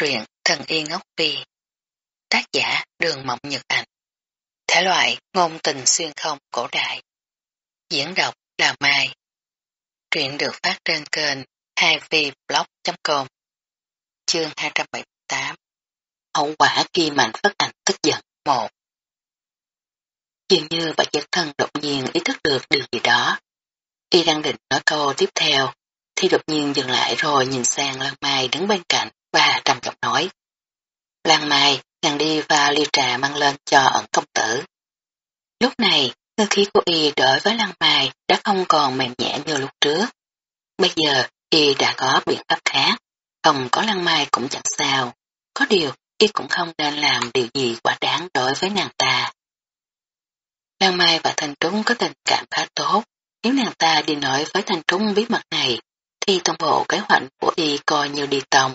truyện Thần Y Ngốc Phi Tác giả Đường Mộng Nhật Ảnh Thể loại ngôn tình xuyên không cổ đại. Diễn đọc là Mai. Truyện được phát trên kênh 2vblog.com Chương 278 Hậu quả khi mạnh phát ảnh tức giận 1 Dường như bà chất thân đột nhiên ý thức được điều gì đó. Y đang định nói câu tiếp theo, thì đột nhiên dừng lại rồi nhìn sang Lan Mai đứng bên cạnh nói. Lan Mai, nàng đi và ly trà mang lên cho ẩn công tử. Lúc này, ngư khí của y đối với Lan Mai đã không còn mềm nhẹ như lúc trước. Bây giờ, y đã có biện pháp khác, không có Lan Mai cũng chẳng sao. Có điều, y cũng không nên làm điều gì quá đáng đối với nàng ta. Lan Mai và Thanh Trúng có tình cảm khá tốt, nếu nàng ta đi nói với Thanh Trúng bí mật này, thì toàn bộ kế hoạch của y coi như đi tòng.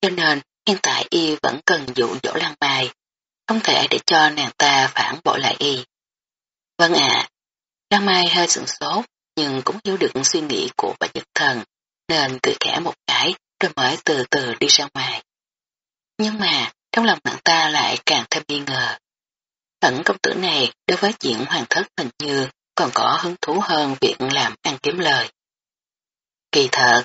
Cho nên hiện tại y vẫn cần dụ dỗ Lan Mai, không thể để cho nàng ta phản bội lại y. Vâng ạ, à, Lan Mai hơi sửng sốt, nhưng cũng hiểu được suy nghĩ của bà Nhật thần, nên cười khẽ một cái rồi mới từ từ đi ra ngoài. Nhưng mà trong lòng nàng ta lại càng thêm nghi ngờ. Ẩn công tử này đối với chuyện hoàng thất hình như còn có hứng thú hơn việc làm ăn kiếm lời. Kỳ thật,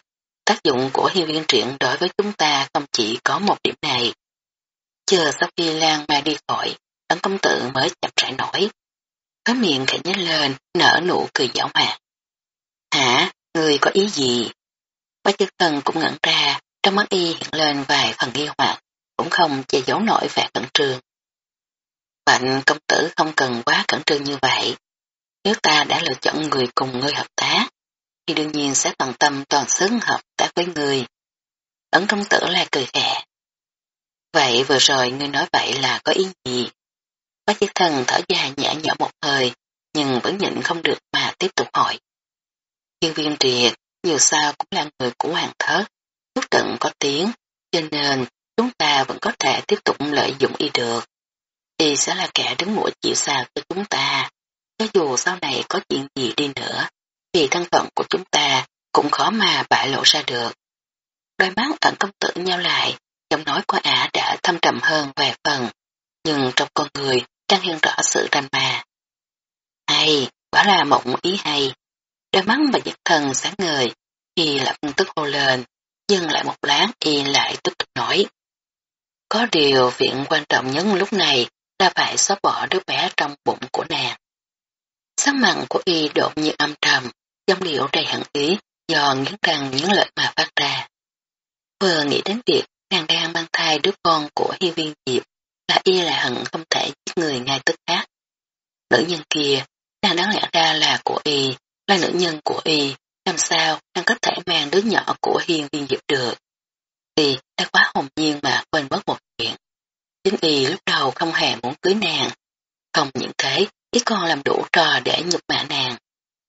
tác dụng của hiên viên truyện đối với chúng ta không chỉ có một điểm này. Chờ sau khi Lan Mai đi khỏi, ấn công tử mới chậm rãi nổi. Khói miệng khẽ nhếch lên, nở nụ cười giảo hoạt. Hả, người có ý gì? Bác chức thần cũng ngẩn ra, trong mắt y hiện lên vài phần nghi hoặc, cũng không che giấu nổi vẻ cẩn trương. Bệnh công tử không cần quá cẩn trương như vậy. Nếu ta đã lựa chọn người cùng ngươi hợp tác, thì đương nhiên sẽ toàn tâm toàn sức hợp tác với người. Ấn công tử là cười khẽ. Vậy vừa rồi ngươi nói vậy là có ý gì? Bác chiếc thần thở dài nhã nhở một hơi, nhưng vẫn nhịn không được mà tiếp tục hỏi. Chuyên viên triệt, dù sao cũng là người của hoàng thất, lúc trận có tiếng, cho nên chúng ta vẫn có thể tiếp tục lợi dụng y được. Y sẽ là kẻ đứng mũi chịu sao cho chúng ta, cho dù sau này có chuyện gì đi nữa, vì thân phận của chúng ta cũng khó mà bại lộ ra được. Đôi mắt ẩn công tử nhau lại, giọng nói của ả đã thâm trầm hơn vài phần, nhưng trong con người đang hiện rõ sự ranh mà. Hay, quả là mộng ý hay. Đôi mắt và giật thần sáng ngời, y lập tức hô lên, dừng lại một lát y lại tiếp tục nói. Có điều viện quan trọng nhất lúc này là phải xóa bỏ đứa bé trong bụng của nàng. Sắc mặn của y đột như âm trầm, giọng điệu đầy hận ý do nghiến răng những lợi mà phát ra. Vừa nghĩ đến việc nàng đang mang thai đứa con của hi viên diệp, là y là hận không thể giết người ngay tức khắc. Nữ nhân kia, nàng đáng lẽ ra là của y, là nữ nhân của y, làm sao nàng có thể mang đứa nhỏ của hiên viên diệp được. Y đã quá hồn nhiên mà quên mất một chuyện. Chính y lúc đầu không hề muốn cưới nàng. Không những thế, y còn làm đủ trò để nhục mạ nàng.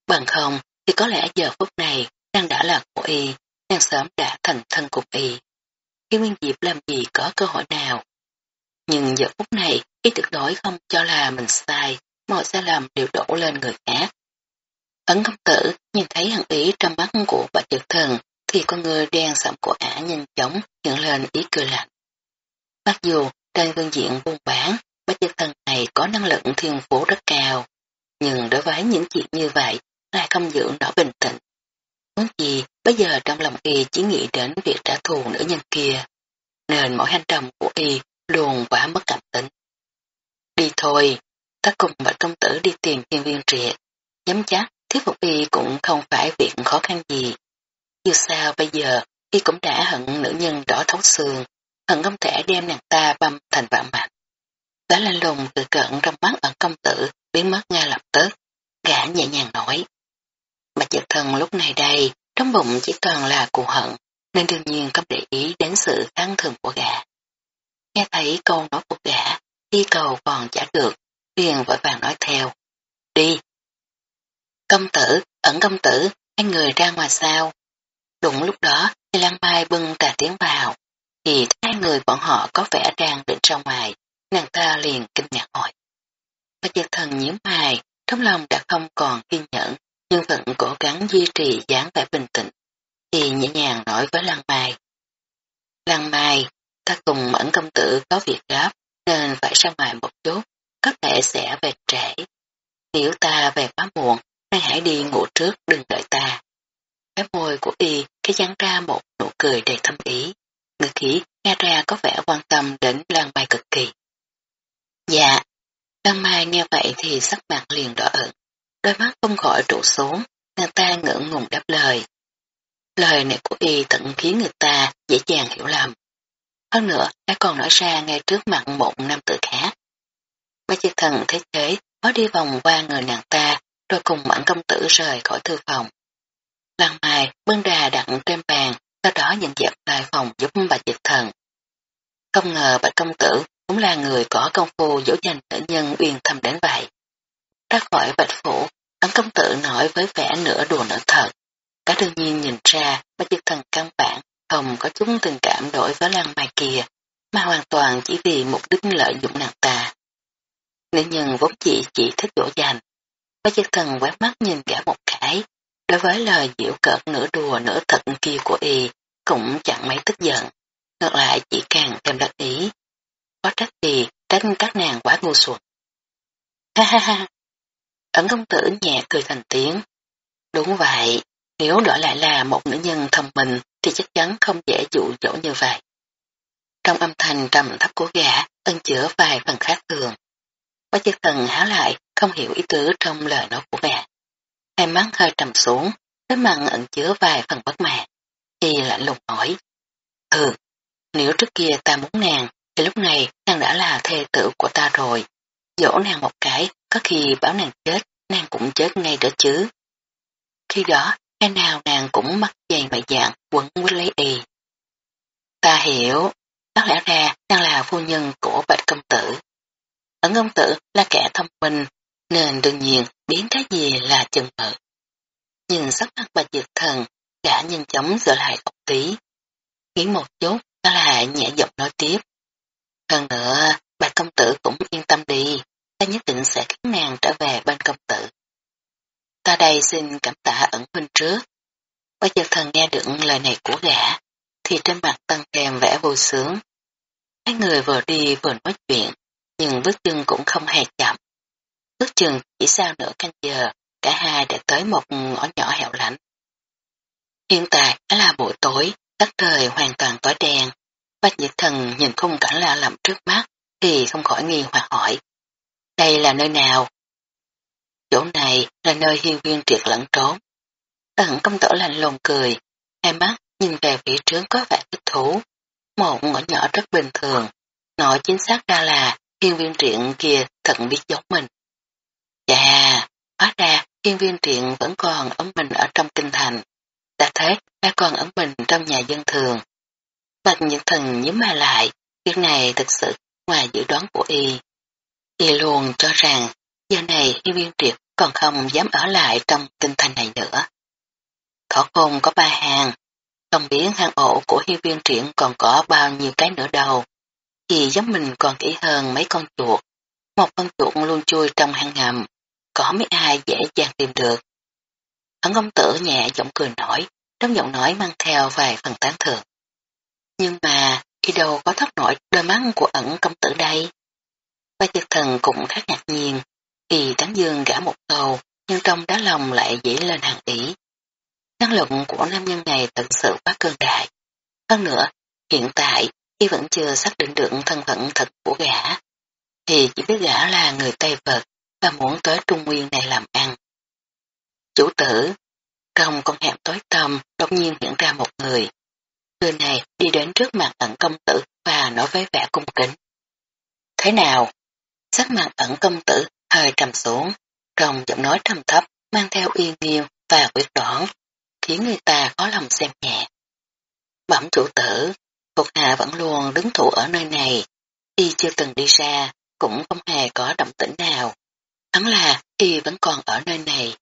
Bằng không, thì có lẽ giờ phút này đang đã là của y, đang sớm đã thành thân cùng y. Khi Nguyên Diệp làm gì có cơ hội nào. Nhưng giờ phút này, y tuyệt đối không cho là mình sai, mọi sai lầm đều đổ lên người khác. Ấn công tử nhìn thấy hận ý trong mắt của bà trực thần thì con người đen sậm của ả nhanh chóng hiện lên ý cười lạnh. Mặc dù trên phương diện buôn bán, Mấy trực thần này có năng lượng thiên phú rất cao, nhưng đối với những chuyện như vậy lại không giữ nổi bình tĩnh. Muốn gì, bây giờ trong lòng y chỉ nghĩ đến việc trả thù nữ nhân kia, nên mỗi hành động của y luôn quá mất cảm tính. Đi thôi, ta cùng bạch công tử đi tìm thiên viên triệt, nhắm chắc thuyết phục y cũng không phải việc khó khăn gì. Dù sao bây giờ y cũng đã hận nữ nhân đỏ thấu xương, hận không thể đem nàng ta băm thành vạn mạch đã lên lùng từ cận trong mắt ẩn công tử biến mất ngay lập tức, gã nhẹ nhàng nói. Bạch Dật Thần lúc này đây, trong bụng chỉ toàn là cụ hận, nên đương nhiên không để ý đến sự tăng thường của gã. Nghe thấy câu nói của gã, đi cầu còn trả được, liền vội vàng nói theo. Đi! Công tử, ẩn công tử, hai người ra ngoài sao? Đúng lúc đó, thì Lan Mai bưng trà tiếng vào, thì hai người bọn họ có vẻ đang định ra ngoài, nàng ta liền kinh ngạc hỏi. Bạch diệt Thần nhiễm mày, trong lòng đã không còn kiên nhẫn, nhưng vẫn cố gắng duy trì dáng vẻ bình tĩnh, thì nhẹ nhàng nói với Lăng Mai. Lăng Mai, ta cùng mẫn công tử có việc gấp nên phải ra ngoài một chút, có thể sẽ về trễ. Nếu ta về quá muộn, nay hãy đi ngủ trước đừng đợi ta. Cái môi của y cái dán ra một nụ cười đầy thâm ý. Ngư khí nghe ra có vẻ quan tâm đến Lan Mai cực kỳ. Dạ. Lan Mai nghe vậy thì sắc mặt liền đỏ ửng, đôi mắt không khỏi trụ xuống, nàng ta ngưỡng ngùng đáp lời. Lời này của y tận khiến người ta dễ dàng hiểu lầm. Hơn nữa, đã còn nói ra ngay trước mặt một nam tử khác. Ba chiếc thần thế thế có đi vòng qua người nàng ta, rồi cùng mẫn công tử rời khỏi thư phòng. Lăng mai bưng đà đặt trên bàn, sau đó nhận dẹp lại phòng giúp bà dịch thần. Không ngờ bạch công tử cũng là người có công phu dỗ dành nữ nhân uyên thâm đến vậy. Ra khỏi bạch phủ, ấn công tử nói với vẻ nửa đùa nửa thật. Cả đương nhiên nhìn ra bạch dịch thần căn bản không có chúng tình cảm đổi với lăng mai kia, mà hoàn toàn chỉ vì mục đích lợi dụng nàng ta. Nữ nhân vốn chỉ chỉ thích dỗ dành. Bạch dịch thần quét mắt nhìn cả một cái, đối với lời diệu cợt nửa đùa nửa thật kia của y, cũng chẳng mấy tức giận, ngược lại chỉ càng thêm đắc ý. Có trách gì trách các nàng quá ngu xuẩn. Ha ha ha, ẩn công tử nhẹ cười thành tiếng. Đúng vậy, nếu đổi lại là một nữ nhân thông minh thì chắc chắn không dễ dụ dỗ như vậy. Trong âm thanh trầm thấp của gã ân chữa vài phần khác thường. Quá chiếc thần háo lại không hiểu ý tứ trong lời nói của gã. Hai mắt hơi trầm xuống, cái mặt ẩn chứa vài phần bất mãn. Y lạnh lùng hỏi. Ừ, nếu trước kia ta muốn nàng, thì lúc này nàng đã là thê tử của ta rồi. Dỗ nàng một cái, có khi báo nàng chết, nàng cũng chết ngay đó chứ. Khi đó, cái nào nàng cũng mắc dày mày dạng quấn quýt lấy y. Ta hiểu, đáng lẽ ra nàng là phu nhân của bạch công tử. Ẩn công tử là kẻ thông minh, nên đương nhiên biến cái gì là chừng mực. Nhìn sắc mặt bạch diệt thần, đã nhanh chóng sửa lại một tí. Nghĩ một chút, ta lại nhẹ giọng nói tiếp. Hơn nữa, bà công tử cũng yên tâm đi, ta nhất định sẽ khiến nàng trở về bên công tử. Ta đây xin cảm tạ ẩn huynh trước. Bạch chợt thần nghe được lời này của gã, thì trên mặt tăng kèm vẻ vô sướng. Hai người vừa đi vừa nói chuyện, nhưng bước chân cũng không hề chậm. Ước chừng chỉ sau nửa canh giờ, cả hai đã tới một ngõ nhỏ hẻo lánh. Hiện tại đã là buổi tối, đất trời hoàn toàn tối đen. Bách nhiệt thần nhìn khung cảnh lạ lẫm trước mắt, thì không khỏi nghi hoặc hỏi. Đây là nơi nào? Chỗ này là nơi hiên viên triệt lẫn trốn. Tận công tử lạnh lùng cười, hai mắt nhìn về phía trước có vẻ thích thú. Một ngõ nhỏ rất bình thường, nói chính xác ra là hiên viên triện kia thật biết giống mình. Chà, hóa ra hiên viên triện vẫn còn ấm mình ở trong kinh thành. Đã thế, đã còn ấm mình trong nhà dân thường. Bạch Nhật Thần nhíu mà lại, việc này thực sự ngoài dự đoán của y. Y luôn cho rằng giờ này hi viên triệt còn không dám ở lại trong kinh thành này nữa. Thỏ côn có ba hàng, không biết hang ổ của hiên viên triển còn có bao nhiêu cái nữa đâu. Thì giống mình còn kỹ hơn mấy con chuột. Một con chuột luôn chui trong hang ngầm, có mấy ai dễ dàng tìm được. hắn công tử nhẹ giọng cười nổi, trong giọng nói mang theo vài phần tán thưởng. Nhưng mà, khi đâu có thoát nổi đôi mắt của ẩn công tử đây? Ba chiếc thần cũng khá ngạc nhiên, thì tán dương gã một câu, nhưng trong đá lòng lại dễ lên hàng ý. Năng lực của nam nhân này thật sự quá cơn đại. Hơn nữa, hiện tại, khi vẫn chưa xác định được thân phận thật của gã, thì chỉ biết gã là người Tây Vật và muốn tới Trung Nguyên này làm ăn. Chủ tử, trong con hẹp tối tăm đột nhiên hiện ra một người. Người này đi đến trước mặt ẩn công tử và nói với vẻ cung kính. Thế nào? Sắc mặt ẩn công tử hơi trầm xuống, trong giọng nói trầm thấp mang theo uy nghiêm và quyết đoán, khiến người ta khó lòng xem nhẹ. Bẩm chủ tử, Phục Hạ vẫn luôn đứng thủ ở nơi này, y chưa từng đi ra, cũng không hề có động tĩnh nào. Hắn là y vẫn còn ở nơi này.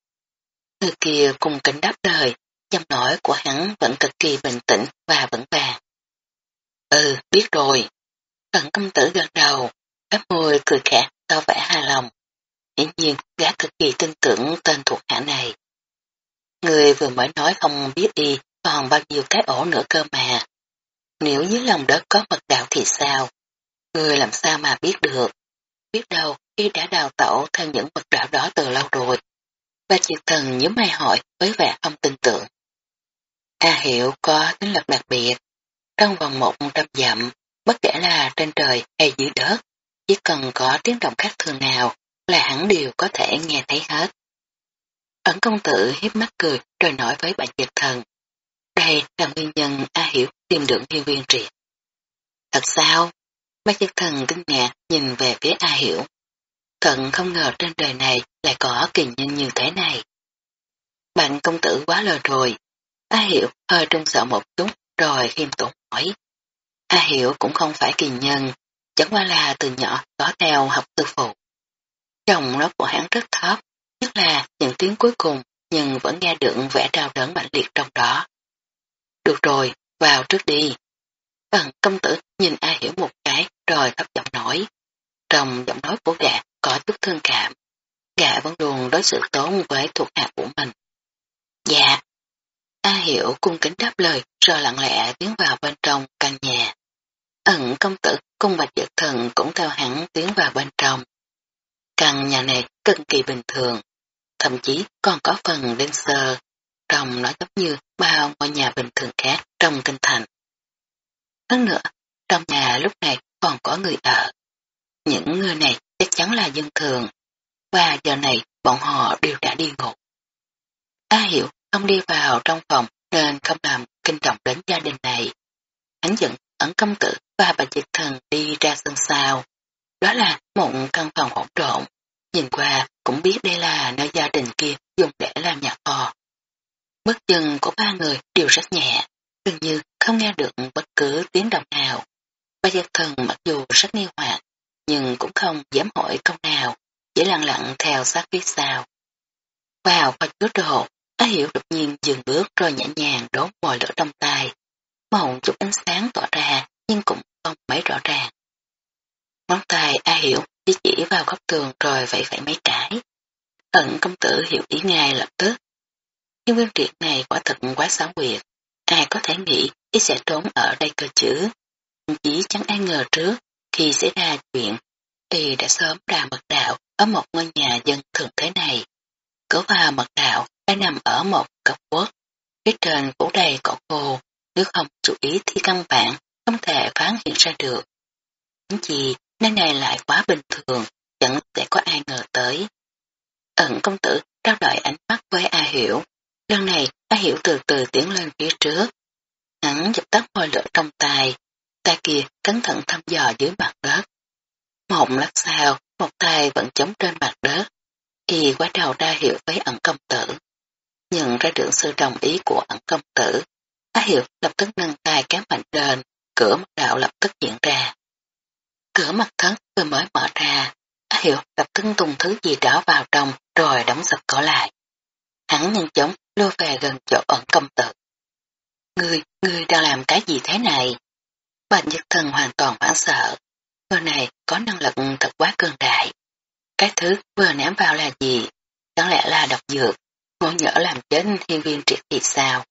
Người kia cùng kính đáp lời, giọng nói của hắn vẫn cực kỳ bình tĩnh và vững vàng. Ừ, biết rồi. Cận công tử gật đầu, áp môi cười khẽ to vẻ hài lòng. Hiển nhiên, gã cực kỳ tin tưởng tên thuộc hạ này. Người vừa mới nói không biết đi còn bao nhiêu cái ổ nữa cơ mà. Nếu dưới lòng đất có mật đạo thì sao? Người làm sao mà biết được? Biết đâu y đã đào tẩu theo những mật đạo đó từ lâu rồi. Ba triệt thần nhớ mày hỏi với vẻ không tin tưởng. A Hiệu có tính lực đặc biệt. Trong vòng một trăm dặm, bất kể là trên trời hay dưới đất, chỉ cần có tiếng động khác thường nào là hẳn đều có thể nghe thấy hết. Ẩn công tử hiếp mắt cười rồi nói với bà triệt thần. Đây là nguyên nhân A Hiểu tìm được hiên viên triệt. Thật sao? Bác chất thần kinh ngạc nhìn về phía A Hiểu. Thần không ngờ trên đời này lại có kỳ nhân như thế này. Bạn công tử quá lời rồi. A Hiểu hơi trung sợ một chút rồi khiêm tốn hỏi. A Hiểu cũng không phải kỳ nhân, chẳng qua là từ nhỏ có theo học tư phụ. Chồng nó của hắn rất thấp, nhất là những tiếng cuối cùng nhưng vẫn nghe được vẻ đau đớn mạnh liệt trong đó. Được rồi, vào trước đi. Tần công tử nhìn A Hiểu một cái rồi thấp giọng nói. Trong giọng nói của gã có chút thương cảm. Gã vẫn luôn đối xử tốt với thuộc hạ của mình. Hiểu cung kính đáp lời rồi lặng lẽ tiến vào bên trong căn nhà. Ẩn công tử cung bạch dược thần cũng theo hẳn tiến vào bên trong. Căn nhà này cực kỳ bình thường, thậm chí còn có phần đơn sơ, trông nó giống như bao ngôi nhà bình thường khác trong kinh thành. Hơn nữa, trong nhà lúc này còn có người ở. Những người này chắc chắn là dân thường, và giờ này bọn họ đều đã đi ngủ. A Hiểu không đi vào trong phòng nên không làm kinh động đến gia đình này. Hắn dẫn ẩn công tử và bà dịch thần đi ra sân sau. Đó là một căn phòng hỗn trộn. Nhìn qua cũng biết đây là nơi gia đình kia dùng để làm nhà kho. Bước chân của ba người đều rất nhẹ, gần như không nghe được bất cứ tiếng động nào. Ba gia thần mặc dù rất nghi hoặc, nhưng cũng không dám hỏi câu nào, chỉ lặng lặng theo sát phía sau. Vào kho chứa đồ, Á Hiểu đột nhiên dừng bước rồi nhẹ nhàng đốt mồi lửa trong tay. Màu chút ánh sáng tỏa ra, nhưng cũng không mấy rõ ràng. Ngón tay A Hiểu chỉ chỉ vào góc tường rồi vẫy vẫy mấy cái. Tận công tử hiểu ý ngay lập tức. Nhưng viên triệt này quả thật quá xáo quyệt. Ai có thể nghĩ ý sẽ trốn ở đây cơ chứ. Chỉ chẳng ai ngờ trước, khi xảy ra chuyện thì đã sớm ra mật đạo ở một ngôi nhà dân thường thế này. Cứ vào mật đạo đang nằm ở một cọc quốc. Phía trên phủ đầy cỏ khô, nếu không chú ý thì căn bản không thể phán hiện ra được. Những gì nơi này lại quá bình thường, chẳng sẽ có ai ngờ tới. Ẩn công tử trao đổi ánh mắt với A Hiểu. Lần này A Hiểu từ từ tiến lên phía trước. Hắn dập tắt ngôi lửa trong tay. Tay kia cẩn thận thăm dò dưới mặt đất. Một lát sau, một tay vẫn chống trên mặt đất. Y quay đầu ra hiểu với ẩn công tử. Nhận ra được sự đồng ý của ẩn công tử. á hiệu lập tức nâng tay kéo mạnh lên, cửa mặt đạo lập tức diễn ra. Cửa mặt thất vừa mới mở ra, á hiệu lập tức tung thứ gì đó vào trong rồi đóng sập cửa lại. Hắn nhanh chóng lôi về gần chỗ ẩn công tử. Ngươi, ngươi đang làm cái gì thế này? Bạch Nhật Thần hoàn toàn hoảng sợ. Người này có năng lực thật quá cường đại. Cái thứ vừa ném vào là gì? Chẳng lẽ là độc dược, ngộ nhỡ làm chết hiên viên triệt thì sao?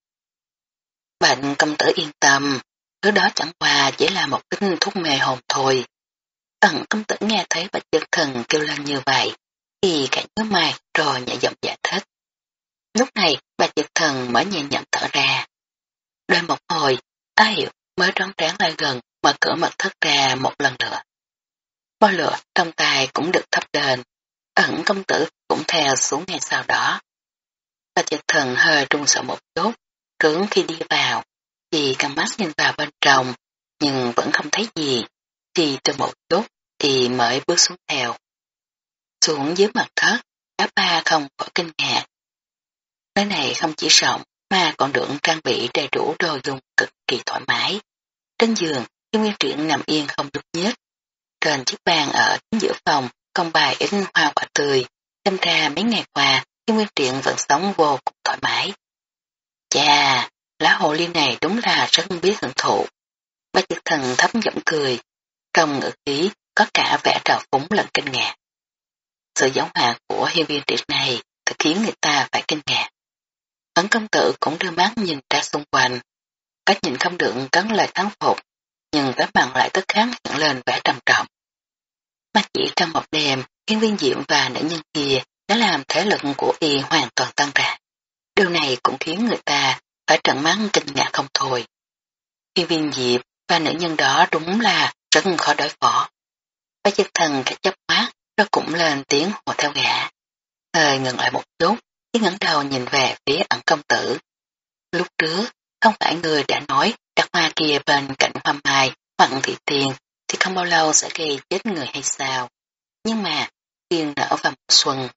Bệnh công tử yên tâm, thứ đó chẳng qua chỉ là một kinh thuốc mê hồn thôi. ẩn công tử nghe thấy bạch chân thần kêu lên như vậy, thì cả nhớ mày rồi nhẹ giọng giải thích. Lúc này bạch chân thần mới nhẹ nhậm thở ra. Đôi một hồi, ta hiểu mới rón ráng lại gần mở cửa mật thất ra một lần nữa. Bao lửa trong tay cũng được thắp lên, ẩn công tử cũng theo xuống ngay sau đó và dược thần hơi trung sợ một chút, trướng khi đi vào, thì cầm mắt nhìn vào bên trong, nhưng vẫn không thấy gì, thì từ một chút thì mới bước xuống theo. Xuống dưới mặt thất, cả ba không khỏi kinh ngạc. Nơi này không chỉ rộng mà còn được trang bị đầy đủ đồ dùng cực kỳ thoải mái. Trên giường, Kim Nguyên Truyện nằm yên không nhúc nhích. Trên chiếc bàn ở chính giữa phòng, công bài ít hoa quả tươi. Xem ra mấy ngày qua, Thiên Nguyên Triện vẫn sống vô cùng thoải mái. Chà, lá hồ ly này đúng là rất biết hưởng thụ. Ba chiếc thần thấp giọng cười, trong ngữ khí có cả vẻ trào phúng lẫn kinh ngạc. Sự giống hòa của hiên viên triệt này thật khiến người ta phải kinh ngạc. Ấn công tử cũng đưa mắt nhìn ra xung quanh, cách nhìn không được cấn lời thắng phục, nhưng vẻ mặt lại tức kháng hiện lên vẻ trầm trọng. Mà chỉ trong một đêm, hiên viên diệm và nữ nhân kia đã làm thể lực của y hoàn toàn tăng ra. Điều này cũng khiến người ta phải trận mắng kinh ngạc không thôi. Khi viên diệp và nữ nhân đó đúng là rất khó đối phó. Bác chân thần cái chấp mắt, nó cũng lên tiếng hồ theo gã. Thời ngừng lại một chút, khi ngẩng đầu nhìn về phía ẩn công tử. Lúc trước, không phải người đã nói đặt hoa kia bên cạnh hoa mai hoặc thị tiền thì không bao lâu sẽ gây chết người hay sao. Nhưng mà, tiên nở vào mùa xuân,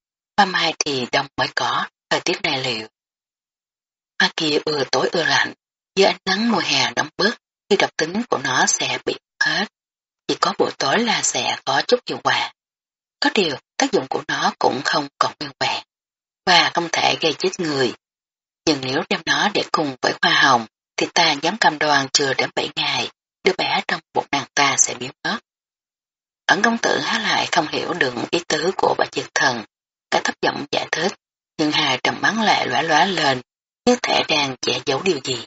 hoa mai thì đông mới có, thời tiết này liệu. Hoa kia ưa tối ưa lạnh, dưới ánh nắng mùa hè đóng bức thì độc tính của nó sẽ bị hết. Chỉ có buổi tối là sẽ có chút hiệu quả. Có điều, tác dụng của nó cũng không còn nguyên vẹn và không thể gây chết người. Nhưng nếu đem nó để cùng với hoa hồng, thì ta dám cầm đoàn chưa đến 7 ngày, đứa bé trong bụng nàng ta sẽ biến mất. Ẩn công tử há lại không hiểu được ý tứ của bà triệt thần, cả thấp giọng giải thích, nhưng hà trầm mắng lại lóa lóa lên, như thể đang che giấu điều gì.